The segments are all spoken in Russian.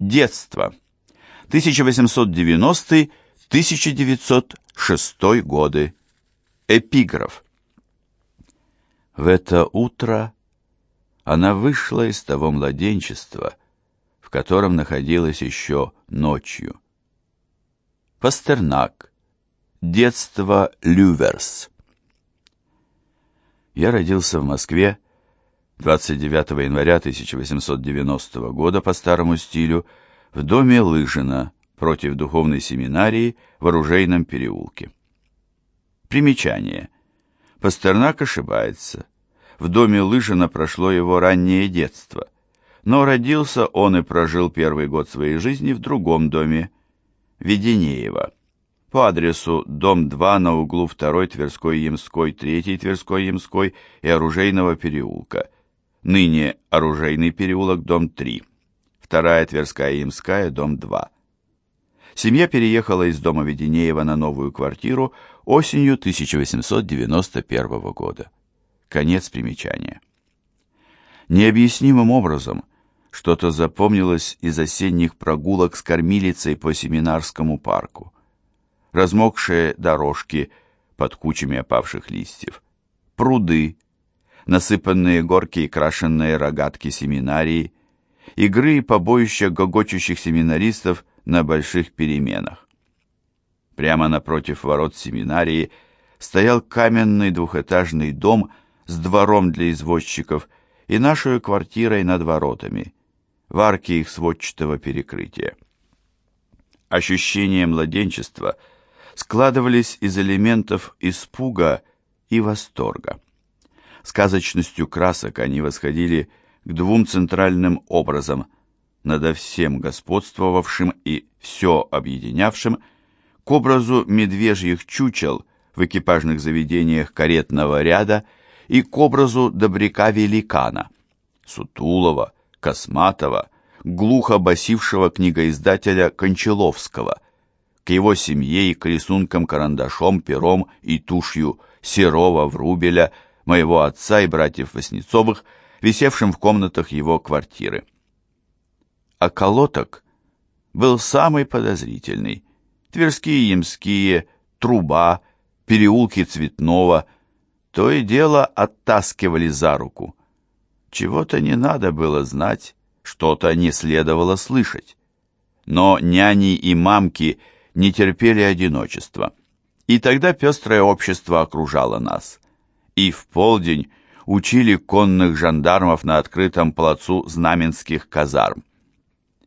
Детство. 1890-1906 годы. Эпиграф. В это утро она вышла из того младенчества, в котором находилась еще ночью. Пастернак. Детство Люверс. Я родился в Москве 29 января 1890 года по старому стилю в доме Лыжина против духовной семинарии в Оружейном переулке. Примечание. Пастернак ошибается. В доме Лыжина прошло его раннее детство, но родился он и прожил первый год своей жизни в другом доме, Веденеева, по адресу дом 2 на углу 2 Тверской-Ямской, 3 Тверской-Ямской и Оружейного переулка, ныне Оружейный переулок, дом 3, 2 Тверская-Ямская, дом 2. Семья переехала из дома Веденеева на новую квартиру осенью 1891 года. Конец примечания. Необъяснимым образом что-то запомнилось из осенних прогулок с кормилицей по семинарскому парку. Размокшие дорожки под кучами опавших листьев, пруды, насыпанные горки и крашенные рогатки семинарии, игры и побоища гогочущих семинаристов на больших переменах. Прямо напротив ворот семинарии стоял каменный двухэтажный дом с двором для извозчиков и нашей квартирой над воротами, в арке их сводчатого перекрытия. Ощущения младенчества складывались из элементов испуга и восторга. Сказочностью красок они восходили к двум центральным образам, надо всем господствовавшим и все объединявшим, к образу медвежьих чучел в экипажных заведениях каретного ряда – и к образу добряка-великана, сутулого, косматого, глухо басившего книгоиздателя Кончаловского, к его семье и к рисункам карандашом, пером и тушью Серова, Врубеля, моего отца и братьев Васнецовых, висевшим в комнатах его квартиры. А колоток был самый подозрительный. Тверские, Ямские, Труба, переулки Цветного – то и дело оттаскивали за руку. Чего-то не надо было знать, что-то не следовало слышать. Но няни и мамки не терпели одиночества. И тогда пестрое общество окружало нас. И в полдень учили конных жандармов на открытом плацу знаменских казарм.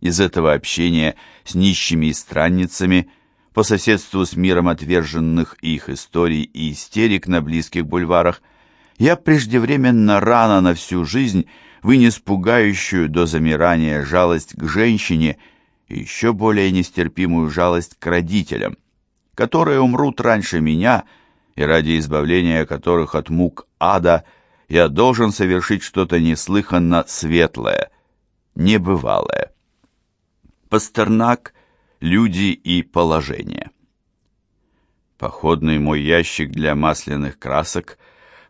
Из этого общения с нищими и странницами – по соседству с миром отверженных их историй и истерик на близких бульварах, я преждевременно рано на всю жизнь вынес пугающую до замирания жалость к женщине и еще более нестерпимую жалость к родителям, которые умрут раньше меня, и ради избавления которых от мук ада я должен совершить что-то неслыханно светлое, небывалое. Пастернак Люди и положение. Походный мой ящик для масляных красок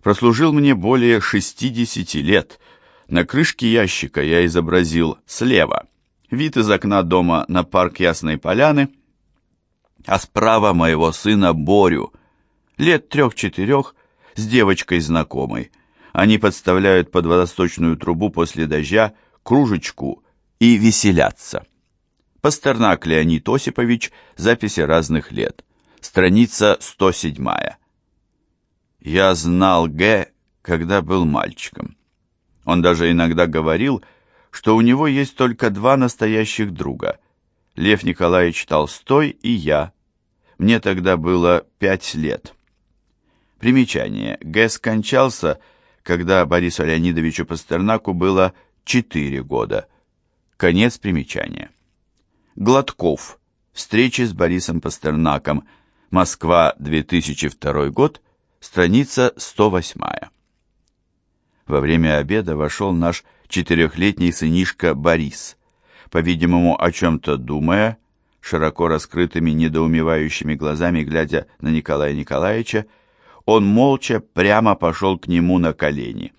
прослужил мне более 60 лет. На крышке ящика я изобразил слева вид из окна дома на парк Ясной Поляны, а справа моего сына Борю, лет трех-четырех, с девочкой знакомой. Они подставляют под водосточную трубу после дождя кружечку и веселятся. Пастернак Леонид Осипович, записи разных лет. Страница 107. Я знал Г, когда был мальчиком. Он даже иногда говорил, что у него есть только два настоящих друга. Лев Николаевич Толстой и я. Мне тогда было пять лет. Примечание. Г скончался, когда Борису Леонидовичу Пастернаку было четыре года. Конец примечания. Гладков. Встречи с Борисом Пастернаком. Москва, 2002 год. Страница 108. Во время обеда вошел наш четырехлетний сынишка Борис. По-видимому, о чем-то думая, широко раскрытыми недоумевающими глазами глядя на Николая Николаевича, он молча прямо пошел к нему на колени,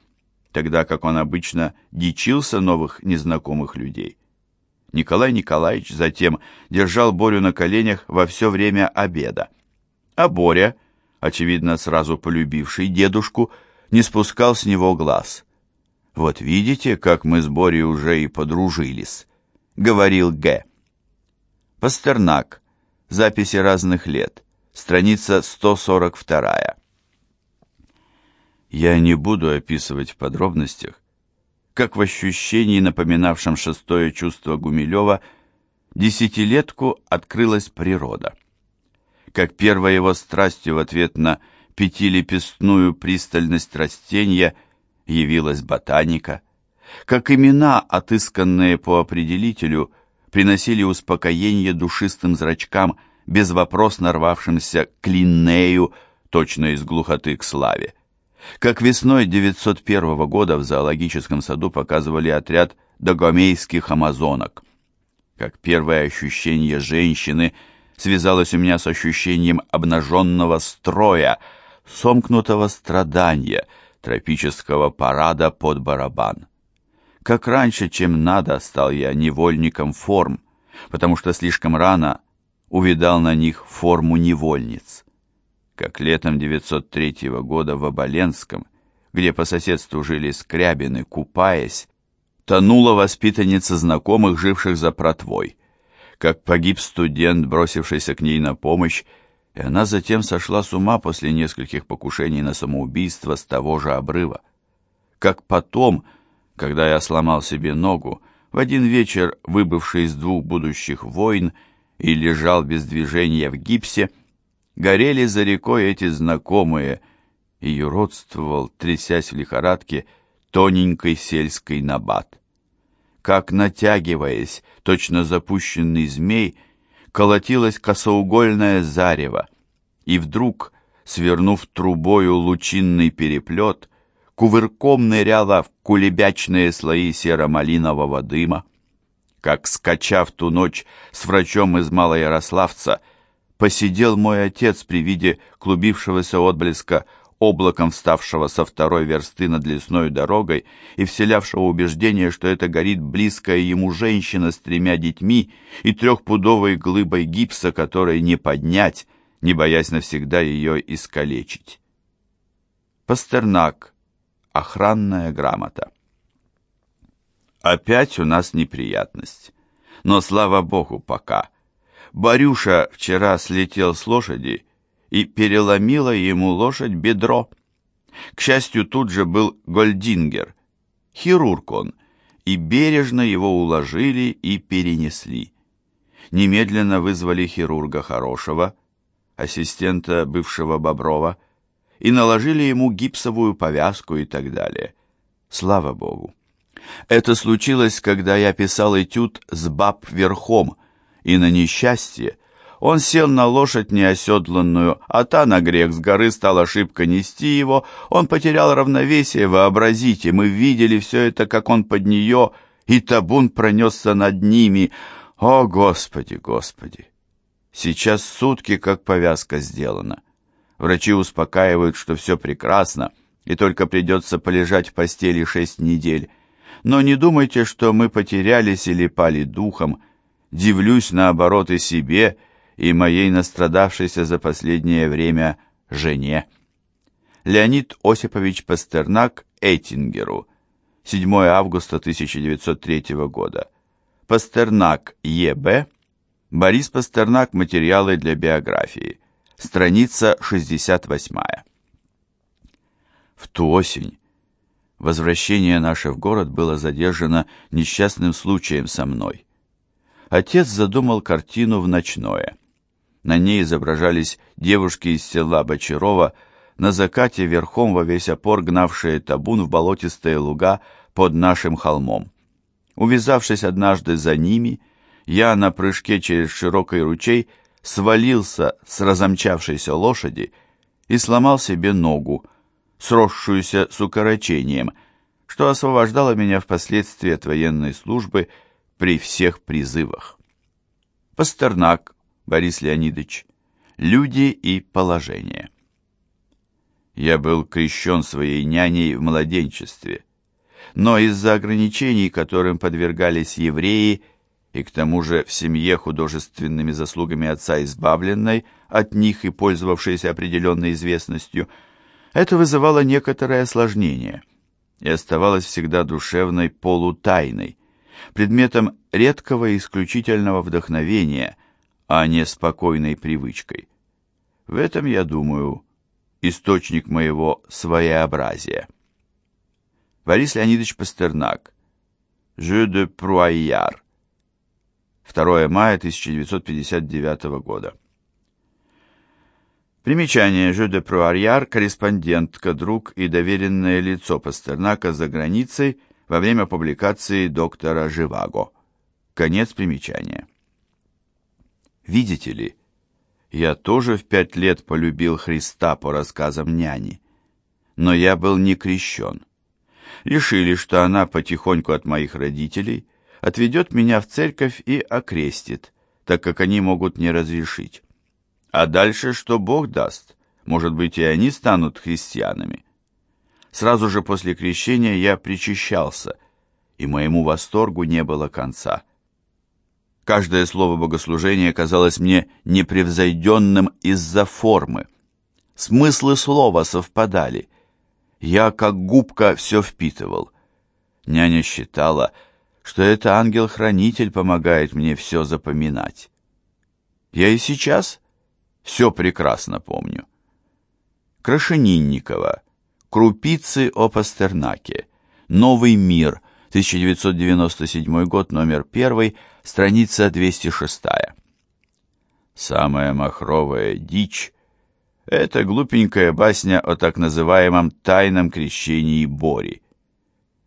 тогда как он обычно дичился новых незнакомых людей. Николай Николаевич затем держал Борю на коленях во все время обеда. А Боря, очевидно, сразу полюбивший дедушку, не спускал с него глаз. «Вот видите, как мы с Борей уже и подружились», — говорил Г. Пастернак. Записи разных лет. Страница 142. Я не буду описывать в подробностях, как в ощущении, напоминавшем шестое чувство Гумилева, десятилетку открылась природа. Как первой его страстью в ответ на пятилепестную пристальность растения явилась ботаника, как имена, отысканные по определителю, приносили успокоение душистым зрачкам, безвопросно рвавшимся к Линнею, точно из глухоты к славе. Как весной 901 года в зоологическом саду показывали отряд догомейских амазонок. Как первое ощущение женщины связалось у меня с ощущением обнаженного строя, сомкнутого страдания, тропического парада под барабан. Как раньше, чем надо, стал я невольником форм, потому что слишком рано увидал на них форму невольниц как летом 903 года в Оболенском, где по соседству жили скрябины, купаясь, тонула воспитанница знакомых, живших за протвой, как погиб студент, бросившийся к ней на помощь, и она затем сошла с ума после нескольких покушений на самоубийство с того же обрыва. Как потом, когда я сломал себе ногу, в один вечер, выбывший из двух будущих войн, и лежал без движения в гипсе, горели за рекой эти знакомые, и юродствовал, трясясь в лихорадке, тоненький сельский набат. Как натягиваясь, точно запущенный змей, колотилось косоугольное зарево, и вдруг, свернув трубою лучинный переплет, кувырком ныряла в кулебячные слои серо-малинового дыма. Как, скачав ту ночь с врачом из Малоярославца, посидел мой отец при виде клубившегося отблеска облаком вставшего со второй версты над лесной дорогой и вселявшего убеждение, что это горит близкая ему женщина с тремя детьми и трехпудовой глыбой гипса, которой не поднять, не боясь навсегда ее искалечить. Пастернак. Охранная грамота. Опять у нас неприятность. Но, слава богу, пока. Барюша вчера слетел с лошади и переломила ему лошадь бедро. К счастью, тут же был Гольдингер, хирург он, и бережно его уложили и перенесли. Немедленно вызвали хирурга хорошего, ассистента бывшего Боброва, и наложили ему гипсовую повязку и так далее. Слава Богу! Это случилось, когда я писал этюд с баб верхом, и на несчастье он сел на лошадь неоседланную, а та на грех с горы стала ошибка нести его, он потерял равновесие, вообразите, мы видели все это, как он под нее, и табун пронесся над ними. О, Господи, Господи! Сейчас сутки, как повязка сделана. Врачи успокаивают, что все прекрасно, и только придется полежать в постели шесть недель. Но не думайте, что мы потерялись или пали духом, дивлюсь наоборот и себе, и моей настрадавшейся за последнее время жене. Леонид Осипович Пастернак Эйтингеру, 7 августа 1903 года. Пастернак Е.Б. Борис Пастернак. Материалы для биографии. Страница 68. В ту осень возвращение наше в город было задержано несчастным случаем со мной отец задумал картину в ночное. На ней изображались девушки из села Бочарова, на закате верхом во весь опор гнавшие табун в болотистые луга под нашим холмом. Увязавшись однажды за ними, я на прыжке через широкий ручей свалился с разомчавшейся лошади и сломал себе ногу, сросшуюся с укорочением, что освобождало меня впоследствии от военной службы при всех призывах. Пастернак Борис Леонидович. Люди и положение. Я был крещен своей няней в младенчестве, но из-за ограничений, которым подвергались евреи, и к тому же в семье художественными заслугами отца избавленной от них и пользовавшейся определенной известностью, это вызывало некоторое осложнение и оставалось всегда душевной полутайной, предметом редкого и исключительного вдохновения, а не спокойной привычкой. В этом, я думаю, источник моего своеобразия. Борис Леонидович Пастернак. «Jeu de Пруайяр». 2 мая 1959 года. Примечание «Jeu de Пруайяр» корреспондентка, друг и доверенное лицо Пастернака за границей во время публикации доктора Живаго. Конец примечания. Видите ли, я тоже в пять лет полюбил Христа по рассказам няни, но я был не крещен. Решили, что она потихоньку от моих родителей отведет меня в церковь и окрестит, так как они могут не разрешить. А дальше, что Бог даст, может быть, и они станут христианами. Сразу же после крещения я причащался, и моему восторгу не было конца. Каждое слово богослужения казалось мне непревзойденным из-за формы. Смыслы слова совпадали. Я, как губка, все впитывал. Няня считала, что это ангел-хранитель помогает мне все запоминать. Я и сейчас все прекрасно помню. Крашенинникова. Крупицы о Пастернаке. Новый мир. 1997 год, номер 1, страница 206. Самая махровая дичь — это глупенькая басня о так называемом тайном крещении Бори.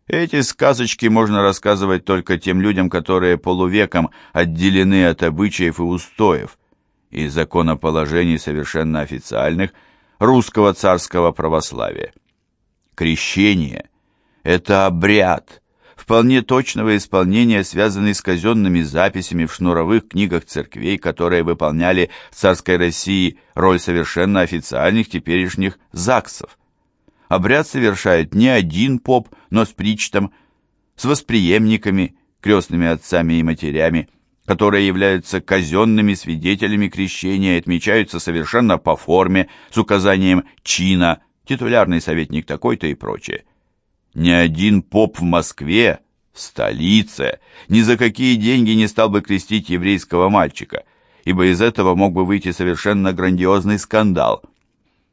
Эти сказочки можно рассказывать только тем людям, которые полувеком отделены от обычаев и устоев и законоположений совершенно официальных русского царского православия. Крещение – это обряд, вполне точного исполнения, связанный с казенными записями в шнуровых книгах церквей, которые выполняли в царской России роль совершенно официальных теперешних ЗАГСов. Обряд совершает не один поп, но с причтом, с восприемниками, крестными отцами и матерями, которые являются казенными свидетелями крещения и отмечаются совершенно по форме, с указанием чина, титулярный советник такой-то и прочее. Ни один поп в Москве, столице, ни за какие деньги не стал бы крестить еврейского мальчика, ибо из этого мог бы выйти совершенно грандиозный скандал.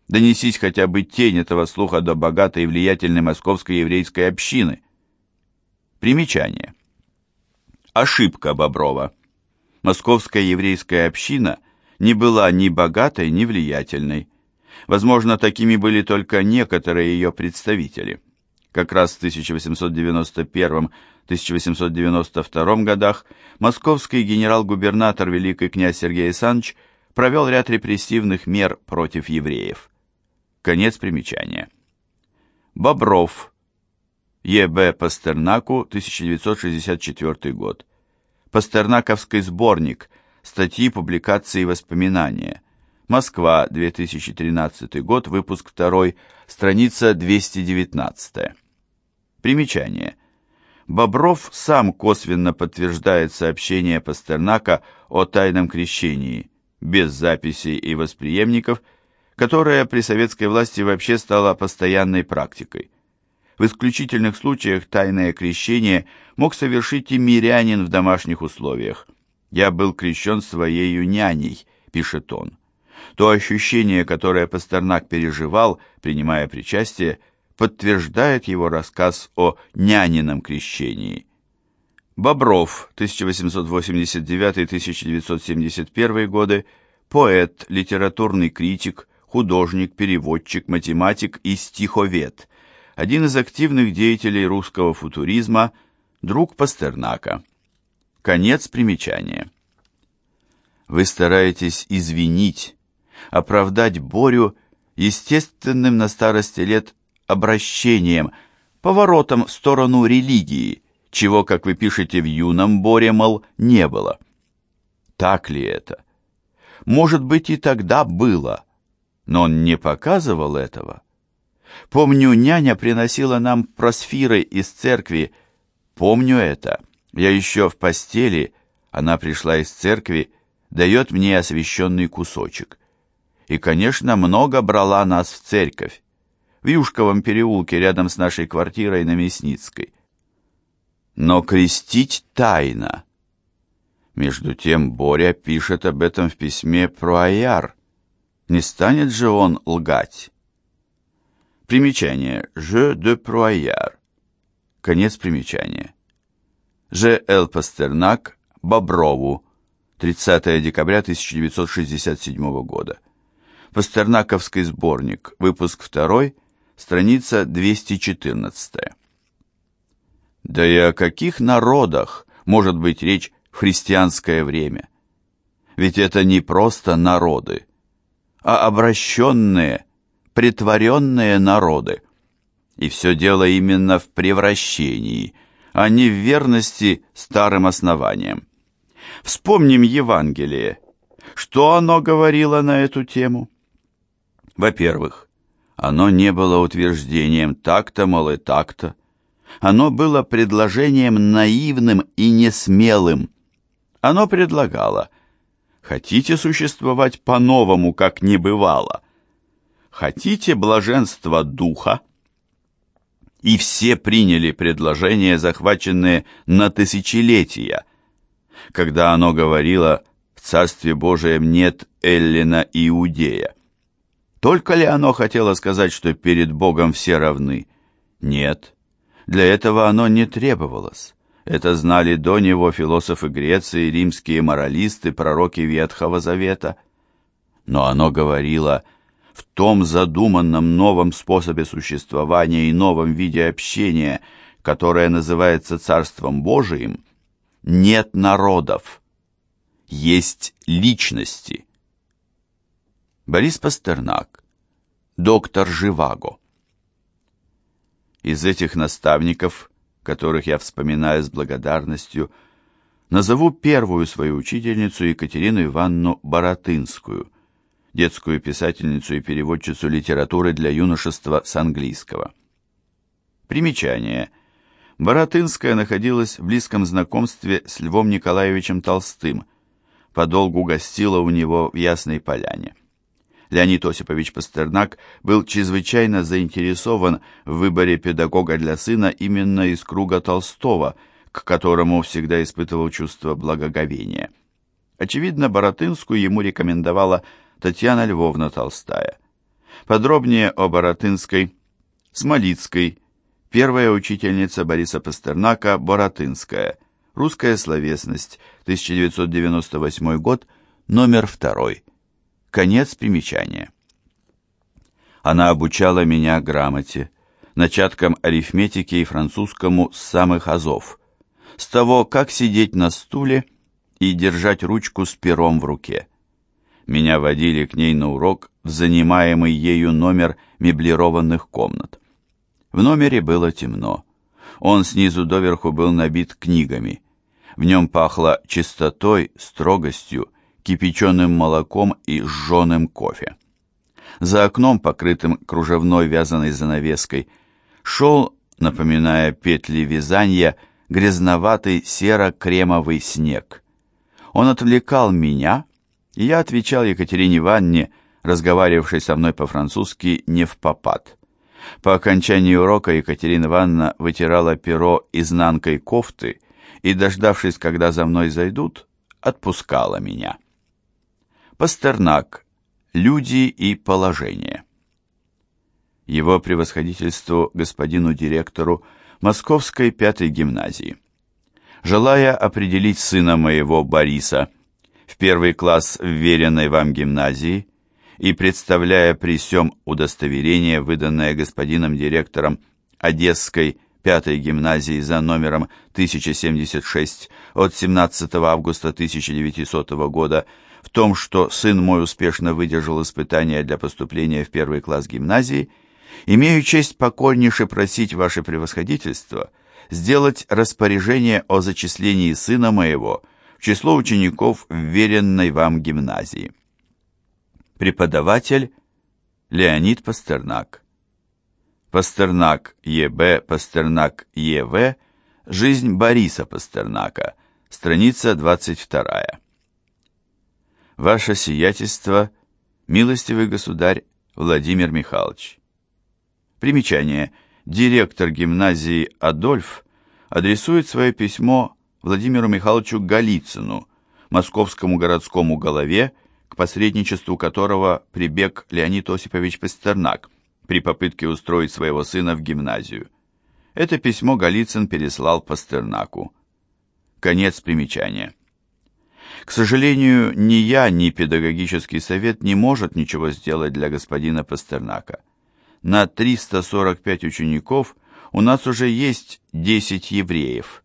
Донесись хотя бы тень этого слуха до богатой и влиятельной московской еврейской общины. Примечание. Ошибка Боброва. Московская еврейская община не была ни богатой, ни влиятельной. Возможно, такими были только некоторые ее представители как раз в 1891-1892 годах московский генерал-губернатор великий князь Сергей Александрович провел ряд репрессивных мер против евреев. Конец примечания. Бобров. Е.Б. Пастернаку, 1964 год. Пастернаковский сборник. Статьи, публикации и воспоминания. Москва, 2013 год, выпуск 2, страница 219. Примечание. Бобров сам косвенно подтверждает сообщение Пастернака о тайном крещении, без записей и восприемников, которое при советской власти вообще стало постоянной практикой. В исключительных случаях тайное крещение мог совершить и мирянин в домашних условиях. «Я был крещен своею няней», — пишет он. То ощущение, которое Пастернак переживал, принимая причастие, подтверждает его рассказ о нянином крещении. Бобров, 1889-1971 годы, поэт, литературный критик, художник, переводчик, математик и стиховед, один из активных деятелей русского футуризма, друг Пастернака. Конец примечания. Вы стараетесь извинить, оправдать Борю естественным на старости лет обращением, поворотом в сторону религии, чего, как вы пишете в юном Боре, мол, не было. Так ли это? Может быть, и тогда было, но он не показывал этого. Помню, няня приносила нам просфиры из церкви. Помню это. Я еще в постели, она пришла из церкви, дает мне освященный кусочек. И, конечно, много брала нас в церковь, в Юшковом переулке рядом с нашей квартирой на Мясницкой. Но крестить тайно. Между тем Боря пишет об этом в письме про Аяр. Не станет же он лгать? Примечание. «Je de Proyar». Конец примечания. Ж. Л. Пастернак, Боброву, 30 декабря 1967 года. Пастернаковский сборник, выпуск 2, страница 214. Да и о каких народах может быть речь в христианское время? Ведь это не просто народы, а обращенные, притворенные народы. И все дело именно в превращении, а не в верности старым основаниям. Вспомним Евангелие. Что оно говорило на эту тему? Во-первых, оно не было утверждением так-то, мол, и так-то. Оно было предложением наивным и несмелым. Оно предлагало «Хотите существовать по-новому, как не бывало?» Хотите блаженства духа? И все приняли предложение, захваченное на тысячелетия, когда оно говорило «в Царстве Божием нет Эллина Иудея». Только ли оно хотело сказать, что перед Богом все равны? Нет. Для этого оно не требовалось. Это знали до него философы Греции, римские моралисты, пророки Ветхого Завета. Но оно говорило – в том задуманном новом способе существования и новом виде общения, которое называется Царством Божиим, нет народов, есть личности. Борис Пастернак, доктор Живаго. Из этих наставников, которых я вспоминаю с благодарностью, назову первую свою учительницу Екатерину Ивановну Боротынскую – детскую писательницу и переводчицу литературы для юношества с английского. Примечание. Боротынская находилась в близком знакомстве с Львом Николаевичем Толстым, подолгу гостила у него в Ясной Поляне. Леонид Осипович Пастернак был чрезвычайно заинтересован в выборе педагога для сына именно из круга Толстого, к которому всегда испытывал чувство благоговения. Очевидно, Боротынскую ему рекомендовала Татьяна Львовна Толстая. Подробнее о Боротынской, Смолицкой, первая учительница Бориса Пастернака Боротынская, русская словесность, 1998 год, номер второй. Конец примечания. Она обучала меня грамоте, начаткам арифметики и французскому с самых азов, с того, как сидеть на стуле и держать ручку с пером в руке меня водили к ней на урок в занимаемый ею номер меблированных комнат. В номере было темно. Он снизу доверху был набит книгами. В нем пахло чистотой, строгостью, кипяченым молоком и жженым кофе. За окном, покрытым кружевной вязаной занавеской, шел, напоминая петли вязания, грязноватый серо-кремовый снег. Он отвлекал меня, и я отвечал Екатерине Ванне, разговаривавшей со мной по-французски, не в попад. По окончании урока Екатерина Ванна вытирала перо изнанкой кофты и, дождавшись, когда за мной зайдут, отпускала меня. Пастернак. Люди и положение. Его превосходительству господину директору Московской пятой гимназии. Желая определить сына моего Бориса в первый класс вверенной вам гимназии и представляя при всем удостоверение, выданное господином директором Одесской пятой гимназии за номером 1076 от 17 августа 1900 года в том, что сын мой успешно выдержал испытания для поступления в первый класс гимназии, имею честь покорнейше просить ваше превосходительство сделать распоряжение о зачислении сына моего – в число учеников вверенной вам гимназии. Преподаватель Леонид Пастернак. Пастернак Е.Б. Пастернак Е.В. Жизнь Бориса Пастернака. страница 22. Ваше сиятельство, милостивый государь Владимир Михайлович. Примечание. Директор гимназии Адольф адресует свое письмо Владимиру Михайловичу Голицыну, московскому городскому голове, к посредничеству которого прибег Леонид Осипович Пастернак при попытке устроить своего сына в гимназию. Это письмо Голицын переслал Пастернаку. Конец примечания. К сожалению, ни я, ни педагогический совет не может ничего сделать для господина Пастернака. На 345 учеников у нас уже есть 10 евреев,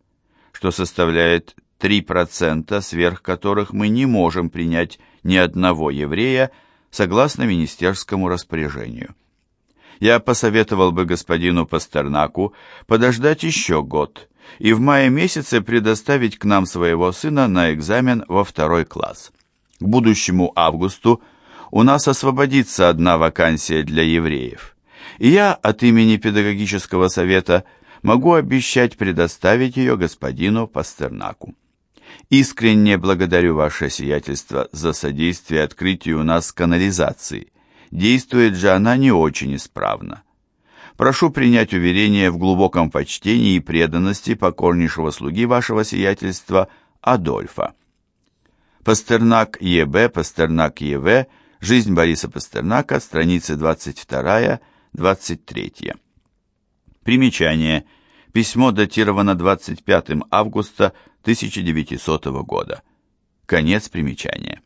что составляет 3%, сверх которых мы не можем принять ни одного еврея, согласно министерскому распоряжению. Я посоветовал бы господину Пастернаку подождать еще год и в мае месяце предоставить к нам своего сына на экзамен во второй класс. К будущему августу у нас освободится одна вакансия для евреев, и я от имени педагогического совета могу обещать предоставить ее господину Пастернаку. Искренне благодарю ваше сиятельство за содействие открытию у нас канализации. Действует же она не очень исправно. Прошу принять уверение в глубоком почтении и преданности покорнейшего слуги вашего сиятельства Адольфа. Пастернак Е.Б., Пастернак Е.В., Жизнь Бориса Пастернака, страницы 22-23. Примечание. Письмо датировано 25 августа 1900 года. Конец примечания.